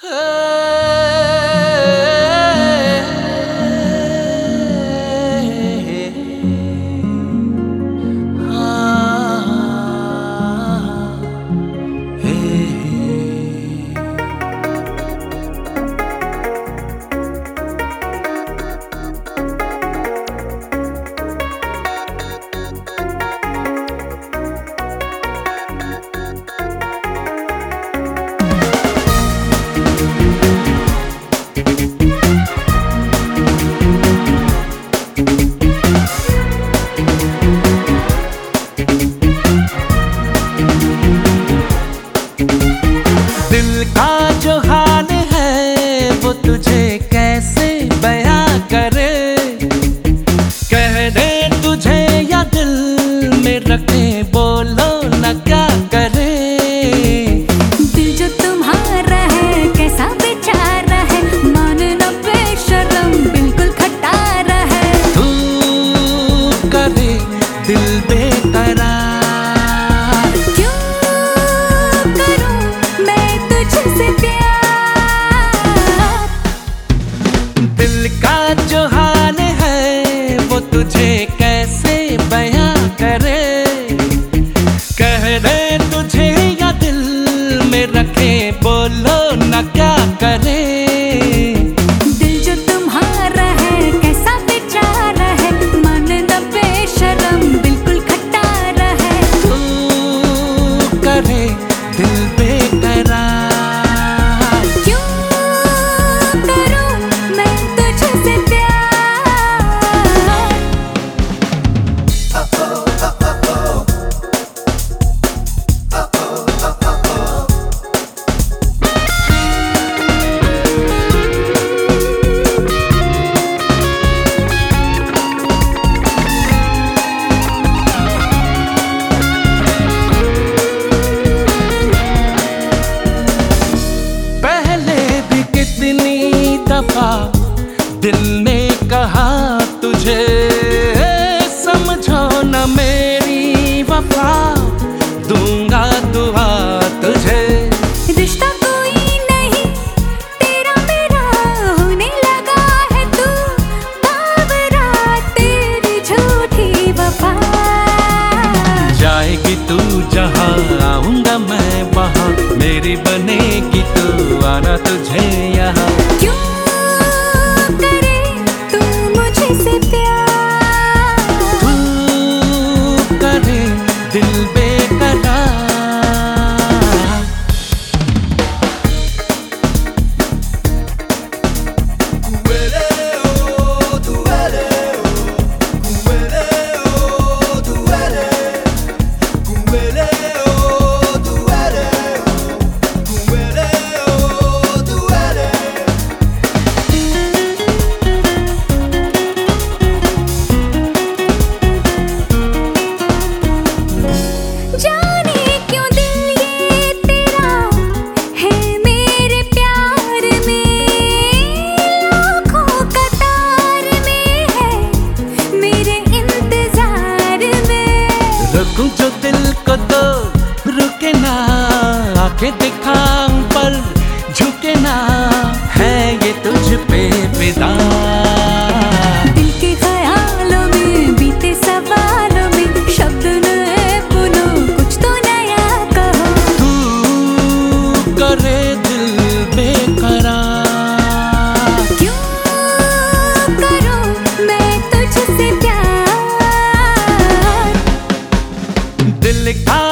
Oh. 찾죠 दफ़ा दिल ने कहा तुझे समझो न मेरी वफा दूँगा दुआ तुझे। रिश्ता जाएगी तू जहाँ आऊँगा मैं वहाँ मेरी बन दिल को तो रुके ना आके दिखा पर झुके ना है ये तुझ पे पिता दिल के ख्यालों में बीते सवालों में शब्द नए तो नया कहो। तू करे liegt